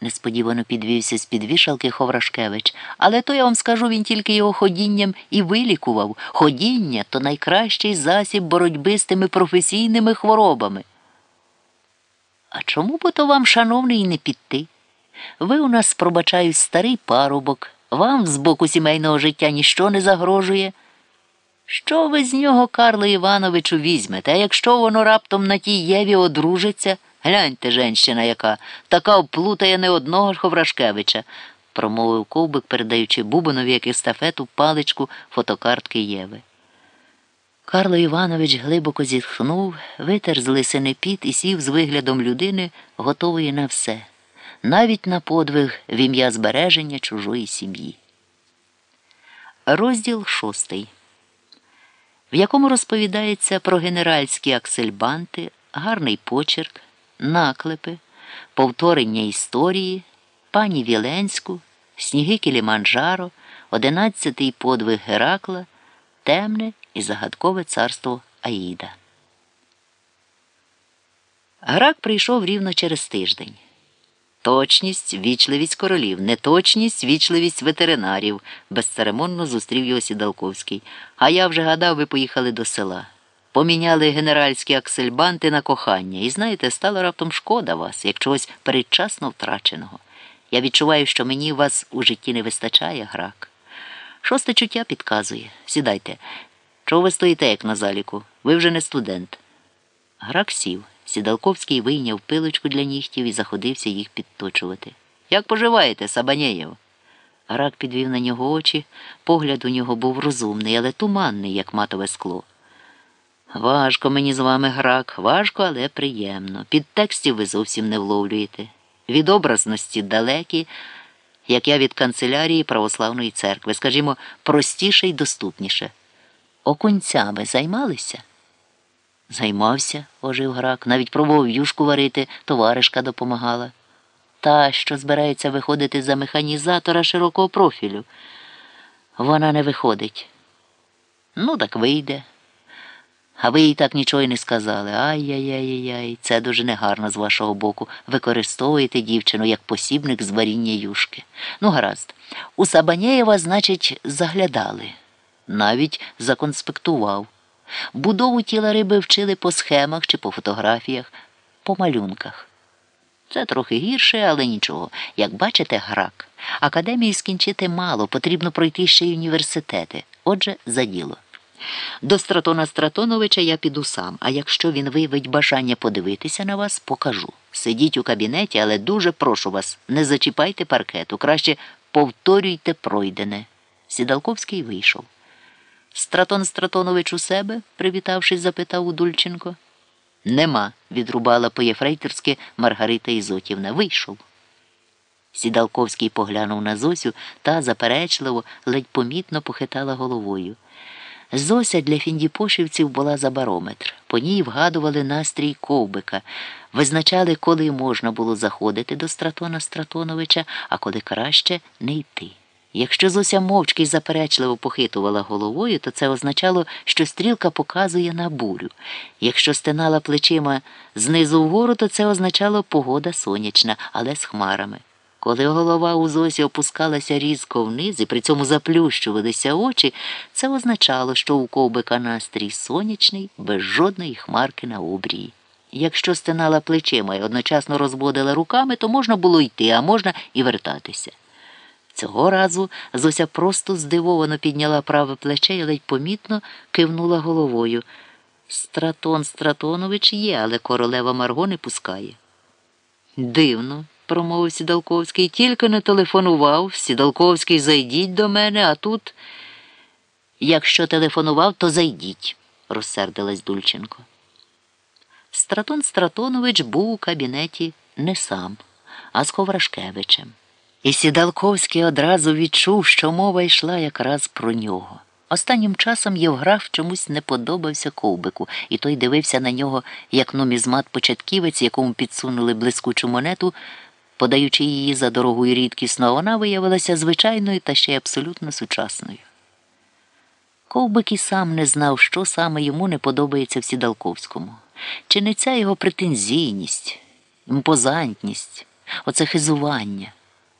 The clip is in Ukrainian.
несподівано підвівся з під вішалки Ховрашкевич. Але то я вам скажу, він тільки його ходінням і вилікував. Ходіння то найкращий засіб боротьби з тими професійними хворобами. А чому бо то вам, шановний, не піти? Ви у нас, пробачаю, старий парубок, вам з боку сімейного життя ніщо не загрожує. Що ви з нього, Карло Івановичу, візьмете, а якщо воно раптом на тій Єві одружиться, гляньте, женщина яка, така оплутає не одного ж Ховрашкевича, промовив ковбик, передаючи Бубанові як естафету паличку фотокартки Єви. Карло Іванович глибоко зітхнув, витер з лисини піт і сів з виглядом людини, готової на все, навіть на подвиг в ім'я збереження чужої сім'ї. Розділ шостий в якому розповідається про генеральські аксельбанти, гарний почерк, наклепи, повторення історії, пані Віленську, сніги Кіліманджаро, одинадцятий подвиг Геракла, темне і загадкове царство Аїда. Грак прийшов рівно через тиждень. Точність, вічливість королів, неточність, вічливість ветеринарів, безцеремонно зустрів його Сідалковський. А я вже гадав, ви поїхали до села. Поміняли генеральські аксельбанти на кохання, і знаєте, стало раптом шкода вас, як чогось передчасно втраченого. Я відчуваю, що мені вас у житті не вистачає, грак. Шосте чуття підказує. Сідайте. Чого ви стоїте, як на заліку? Ви вже не студент. Грак сів. Сідалковський вийняв пилочку для нігтів і заходився їх підточувати. Як поживаєте, Сабанєєв? Грак підвів на нього очі, погляд у нього був розумний, але туманний, як матове скло. Важко мені з вами грак, важко, але приємно. Підтекстів ви зовсім не вловлюєте. Від образності далекі, як я від канцелярії православної церкви, скажімо, простіше й доступніше. Окунцями займалися? Займався, ожив грак, навіть пробував юшку варити, товаришка допомагала. Та, що збирається виходити за механізатора широкого профілю. Вона не виходить. Ну, так вийде. А ви їй так нічого й не сказали. Ай-яй-яй-яй, це дуже негарно з вашого боку. Використовуєте дівчину як посібник з варіння юшки. Ну, гаразд, у Сабанєєва, значить, заглядали, навіть законспектував. Будову тіла риби вчили по схемах чи по фотографіях, по малюнках. Це трохи гірше, але нічого. Як бачите, грак. Академії скінчити мало, потрібно пройти ще й університети. Отже, за діло. До Стратона Стратоновича я піду сам, а якщо він виявить бажання подивитися на вас, покажу. Сидіть у кабінеті, але дуже прошу вас, не зачіпайте паркету, краще повторюйте пройдене. Сідалковський вийшов. Стратон Стратонович у себе? привітавшись, запитав Удульченко. Нема, відрубала по-єфрейтерськи Маргарита Ізотівна. Вийшов. Сідалковський поглянув на Зосю та заперечливо, ледь помітно похитала головою. Зося для фіндіпошівців була за барометр. По ній вгадували настрій ковбика, визначали, коли можна було заходити до Стратона Стратоновича, а коли краще не йти. Якщо Зося мовчки й заперечливо похитувала головою, то це означало, що стрілка показує на бурю. Якщо стинала плечима знизу вгору, то це означало погода сонячна, але з хмарами. Коли голова у Зосі опускалася різко вниз і при цьому заплющувалися очі, це означало, що у ковбика настрій сонячний, без жодної хмарки на обрії. Якщо стинала плечима і одночасно розводила руками, то можна було йти, а можна і вертатися. Цього разу Зося просто здивовано підняла праве плече і ледь помітно кивнула головою. Стратон Стратонович є, але королева Марго не пускає. Дивно, промовив Сідалковський, тільки не телефонував. Сідалковський, зайдіть до мене, а тут. Якщо телефонував, то зайдіть, розсердилась Дульченко. Стратон Стратонович був у кабінеті не сам, а з Коврашкевичем. І Сідалковський одразу відчув, що мова йшла якраз про нього. Останнім часом Євграф чомусь не подобався ковбику, і той дивився на нього, як номізмат початківець, якому підсунули блискучу монету, подаючи її за дорогу і рідкісно, вона виявилася звичайною та ще й абсолютно сучасною. Ковбик і сам не знав, що саме йому не подобається в Сідалковському. Чи не ця його претензійність, імпозантність оце хизування.